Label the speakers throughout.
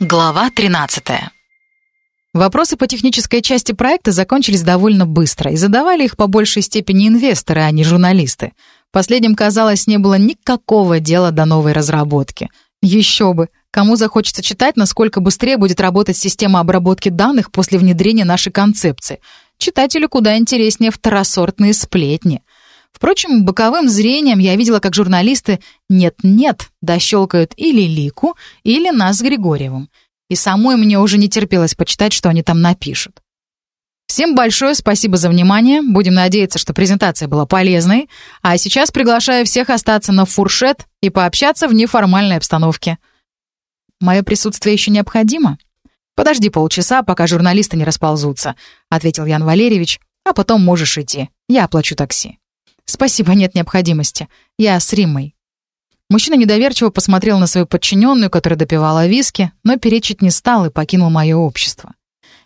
Speaker 1: Глава 13.
Speaker 2: Вопросы по технической части проекта закончились довольно быстро, и задавали их по большей степени инвесторы, а не журналисты. Последним, казалось, не было никакого дела до новой разработки. Еще бы! Кому захочется читать, насколько быстрее будет работать система обработки данных после внедрения нашей концепции? Читателю куда интереснее второсортные сплетни. Впрочем, боковым зрением я видела, как журналисты «нет-нет» дощелкают или Лику, или нас с Григорьевым — и самой мне уже не терпелось почитать, что они там напишут. Всем большое спасибо за внимание. Будем надеяться, что презентация была полезной. А сейчас приглашаю всех остаться на фуршет и пообщаться в неформальной обстановке. Мое присутствие еще необходимо? Подожди полчаса, пока журналисты не расползутся, ответил Ян Валерьевич, а потом можешь идти. Я оплачу такси. Спасибо, нет необходимости. Я с Риммой. Мужчина недоверчиво посмотрел на свою подчиненную, которая допивала виски, но перечить не стал и покинул мое общество.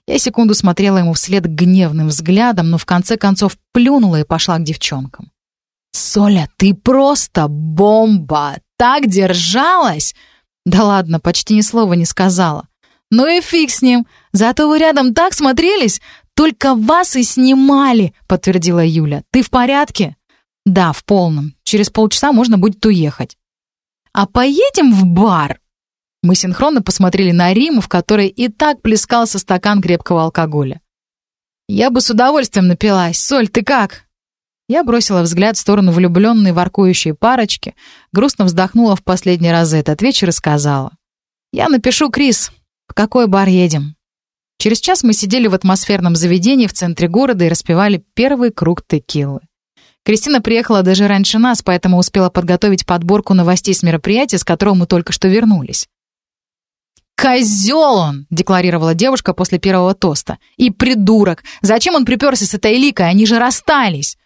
Speaker 2: Я секунду смотрела ему вслед гневным взглядом, но в конце концов плюнула и пошла к девчонкам. «Соля, ты просто бомба! Так держалась!» «Да ладно, почти ни слова не сказала». «Ну и фиг с ним! Зато вы рядом так смотрелись! Только вас и снимали!» — подтвердила Юля. «Ты в порядке?» «Да, в полном. Через полчаса можно будет уехать». «А поедем в бар?» Мы синхронно посмотрели на Риму, в которой и так плескался стакан крепкого алкоголя. «Я бы с удовольствием напилась. Соль, ты как?» Я бросила взгляд в сторону влюбленной воркующей парочки, грустно вздохнула в последний раз за этот вечер и сказала. «Я напишу, Крис, в какой бар едем?» Через час мы сидели в атмосферном заведении в центре города и распивали первый круг текилы. Кристина приехала даже раньше нас, поэтому успела подготовить подборку новостей с мероприятия, с которого мы только что вернулись. «Козел он!» — декларировала девушка после первого тоста. «И придурок! Зачем он приперся с этой ликой? Они же расстались!»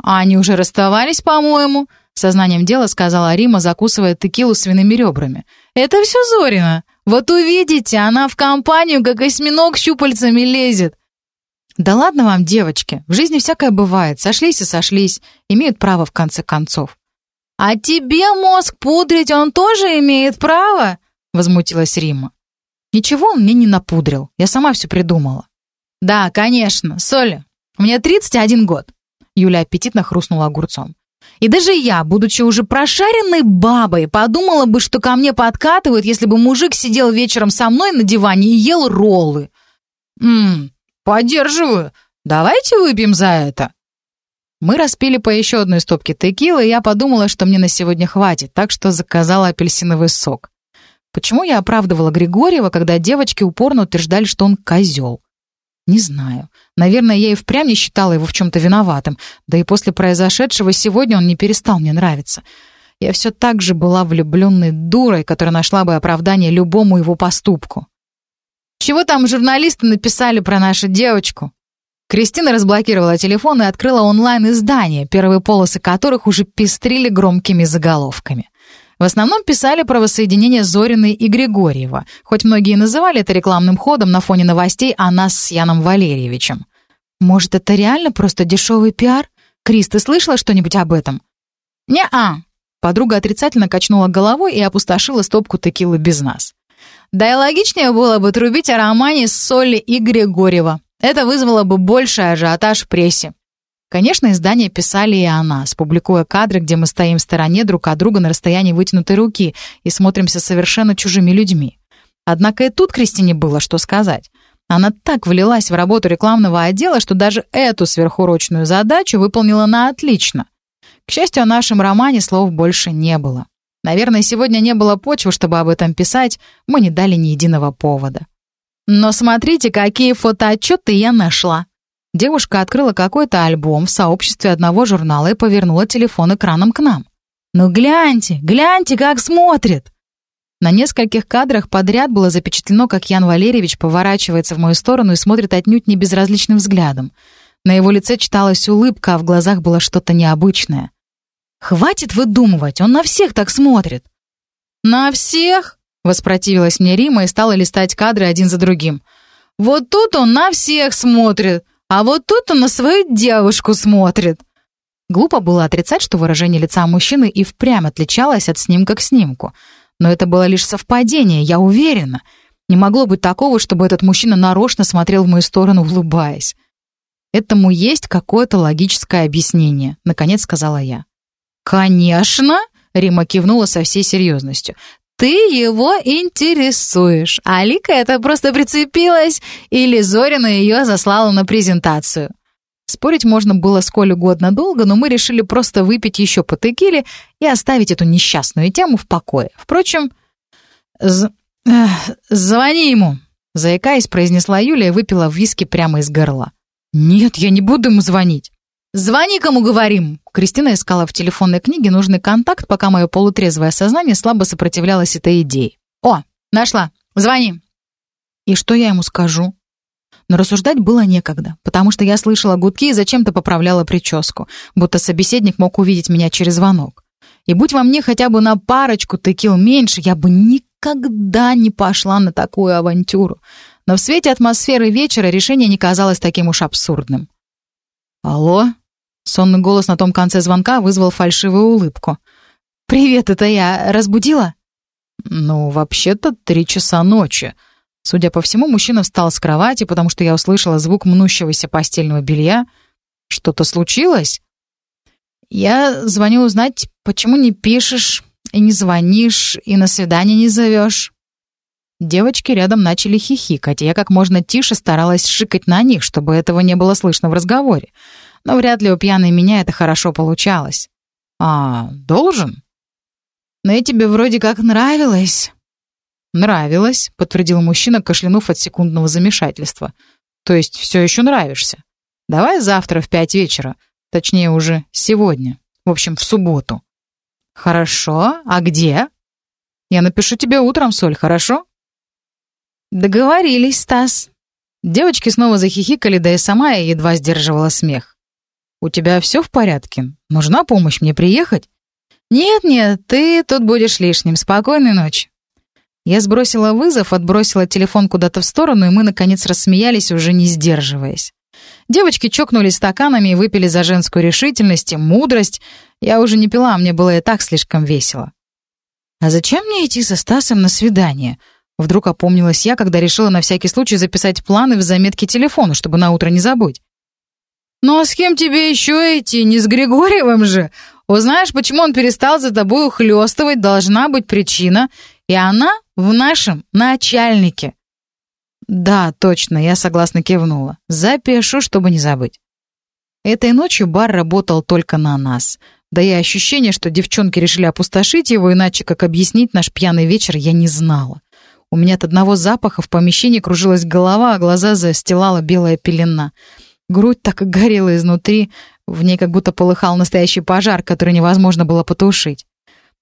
Speaker 2: «А они уже расставались, по-моему», — сознанием дела сказала Рима, закусывая текилу свиными ребрами. «Это все Зорина. Вот увидите, она в компанию, как осьминог, щупальцами лезет. «Да ладно вам, девочки, в жизни всякое бывает, сошлись и сошлись, имеют право в конце концов». «А тебе мозг пудрить он тоже имеет право?» — возмутилась Рима. «Ничего он мне не напудрил, я сама все придумала». «Да, конечно, Соля, мне 31 год». Юля аппетитно хрустнула огурцом. И даже я, будучи уже прошаренной бабой, подумала бы, что ко мне подкатывают, если бы мужик сидел вечером со мной на диване и ел роллы. Ммм, «Поддерживаю. Давайте выпьем за это». Мы распили по еще одной стопке текилы, и я подумала, что мне на сегодня хватит, так что заказала апельсиновый сок. Почему я оправдывала Григорьева, когда девочки упорно утверждали, что он козел? Не знаю. Наверное, я и впрямь не считала его в чем-то виноватым. Да и после произошедшего сегодня он не перестал мне нравиться. Я все так же была влюбленной дурой, которая нашла бы оправдание любому его поступку. Чего там журналисты написали про нашу девочку?» Кристина разблокировала телефон и открыла онлайн-издание, первые полосы которых уже пестрили громкими заголовками. В основном писали про воссоединение Зориной и Григорьева, хоть многие называли это рекламным ходом на фоне новостей о нас с Яном Валерьевичем. «Может, это реально просто дешевый пиар? Крис, ты слышала что-нибудь об этом?» «Не-а». Подруга отрицательно качнула головой и опустошила стопку текилы без нас. Да и логичнее было бы трубить о романе с Солли и Григорьева. Это вызвало бы больший ажиотаж в прессе. Конечно, издания писали и о нас, публикуя кадры, где мы стоим в стороне друг от друга на расстоянии вытянутой руки и смотримся совершенно чужими людьми. Однако и тут Кристине было что сказать. Она так влилась в работу рекламного отдела, что даже эту сверхурочную задачу выполнила на отлично. К счастью, о нашем романе слов больше не было. Наверное, сегодня не было почвы, чтобы об этом писать, мы не дали ни единого повода. Но смотрите, какие фотоотчеты я нашла. Девушка открыла какой-то альбом в сообществе одного журнала и повернула телефон экраном к нам. «Ну гляньте, гляньте, как смотрит!» На нескольких кадрах подряд было запечатлено, как Ян Валерьевич поворачивается в мою сторону и смотрит отнюдь не безразличным взглядом. На его лице читалась улыбка, а в глазах было что-то необычное. «Хватит выдумывать, он на всех так смотрит». «На всех?» — воспротивилась мне Рима и стала листать кадры один за другим. «Вот тут он на всех смотрит, а вот тут он на свою девушку смотрит». Глупо было отрицать, что выражение лица мужчины и впрямь отличалось от снимка к снимку. Но это было лишь совпадение, я уверена. Не могло быть такого, чтобы этот мужчина нарочно смотрел в мою сторону, улыбаясь. Этому есть какое-то логическое объяснение, наконец сказала я. Конечно, Рима кивнула со всей серьезностью. Ты его интересуешь. А Лика это просто прицепилась, или Зорина ее заслала на презентацию. Спорить можно было сколь угодно долго, но мы решили просто выпить еще по текиле и оставить эту несчастную тему в покое. Впрочем, з... Эх, звони ему, заикаясь, произнесла Юлия и выпила виски прямо из горла. Нет, я не буду ему звонить. «Звони, кому говорим!» Кристина искала в телефонной книге нужный контакт, пока мое полутрезвое сознание слабо сопротивлялось этой идее. «О, нашла! Звони!» «И что я ему скажу?» Но рассуждать было некогда, потому что я слышала гудки и зачем-то поправляла прическу, будто собеседник мог увидеть меня через звонок. И будь во мне хотя бы на парочку текил меньше, я бы никогда не пошла на такую авантюру. Но в свете атмосферы вечера решение не казалось таким уж абсурдным. «Алло?» Сонный голос на том конце звонка вызвал фальшивую улыбку. «Привет, это я. Разбудила?» «Ну, вообще-то три часа ночи», Судя по всему, мужчина встал с кровати, потому что я услышала звук мнущегося постельного белья. Что-то случилось? Я звоню узнать, почему не пишешь и не звонишь, и на свидание не зовешь. Девочки рядом начали хихикать, и я как можно тише старалась шикать на них, чтобы этого не было слышно в разговоре. Но вряд ли у пьяной меня это хорошо получалось. «А, должен?» «Но я тебе вроде как нравилась». «Нравилось», — подтвердил мужчина, кашлянув от секундного замешательства. «То есть все еще нравишься? Давай завтра в пять вечера. Точнее, уже сегодня. В общем, в субботу». «Хорошо. А где?» «Я напишу тебе утром, Соль, хорошо?» «Договорились, Стас». Девочки снова захихикали, да и сама я едва сдерживала смех. «У тебя все в порядке? Нужна помощь мне приехать?» «Нет-нет, ты тут будешь лишним. Спокойной ночи». Я сбросила вызов, отбросила телефон куда-то в сторону, и мы, наконец, рассмеялись, уже не сдерживаясь. Девочки чокнулись стаканами и выпили за женскую решительность и мудрость. Я уже не пила, мне было и так слишком весело. «А зачем мне идти со Стасом на свидание?» Вдруг опомнилась я, когда решила на всякий случай записать планы в заметке телефона, чтобы на утро не забыть. «Ну а с кем тебе еще идти? Не с Григорьевым же? Узнаешь, почему он перестал за тобой ухлёстывать, должна быть причина, и она в нашем начальнике. Да, точно, я согласно кивнула. Запишу, чтобы не забыть. Этой ночью бар работал только на нас. Да и ощущение, что девчонки решили опустошить его, иначе как объяснить наш пьяный вечер, я не знала. У меня от одного запаха в помещении кружилась голова, а глаза застилала белая пелена. Грудь так и горела изнутри, в ней как будто полыхал настоящий пожар, который невозможно было потушить.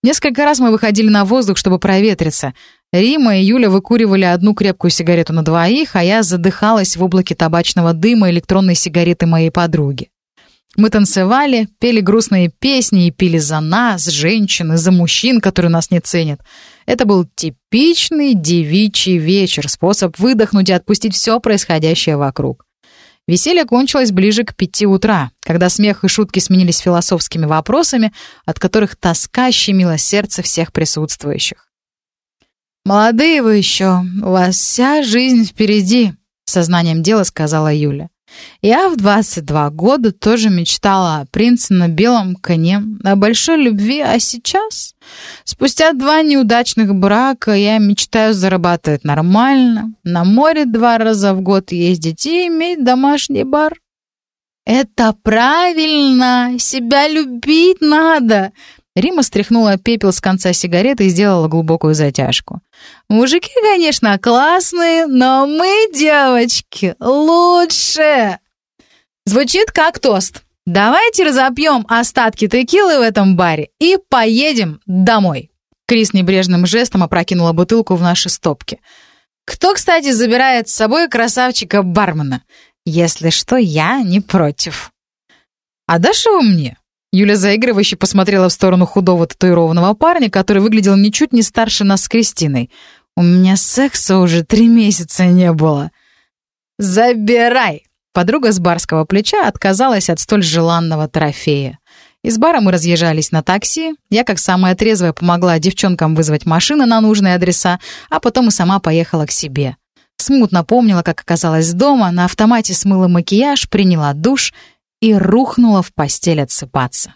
Speaker 2: Несколько раз мы выходили на воздух, чтобы проветриться. Рима и Юля выкуривали одну крепкую сигарету на двоих, а я задыхалась в облаке табачного дыма электронной сигареты моей подруги. Мы танцевали, пели грустные песни и пили за нас, женщин, за мужчин, которые нас не ценят. Это был типичный девичий вечер, способ выдохнуть и отпустить все происходящее вокруг. Веселье кончилось ближе к пяти утра, когда смех и шутки сменились философскими вопросами, от которых тоска щемила сердце всех присутствующих. «Молодые вы еще, у вас вся жизнь впереди», — сознанием дела сказала Юля. Я в 22 года тоже мечтала о принце на белом коне, о большой любви, а сейчас, спустя два неудачных брака, я мечтаю зарабатывать нормально, на море два раза в год ездить и иметь домашний бар. «Это правильно! Себя любить надо!» Рима стряхнула пепел с конца сигареты и сделала глубокую затяжку. «Мужики, конечно, классные, но мы, девочки, лучше!» Звучит как тост. «Давайте разопьем остатки текилы в этом баре и поедем домой!» Крис небрежным жестом опрокинула бутылку в наши стопки. «Кто, кстати, забирает с собой красавчика-бармена? Если что, я не против». «А дашь его мне?» Юля заигрывающе посмотрела в сторону худого татуированного парня, который выглядел ничуть не старше нас с Кристиной. «У меня секса уже три месяца не было». «Забирай!» Подруга с барского плеча отказалась от столь желанного трофея. Из бара мы разъезжались на такси. Я, как самая трезвая, помогла девчонкам вызвать машины на нужные адреса, а потом и сама поехала к себе. Смутно помнила, как оказалась дома, на автомате смыла макияж, приняла душ и рухнула в постель отсыпаться.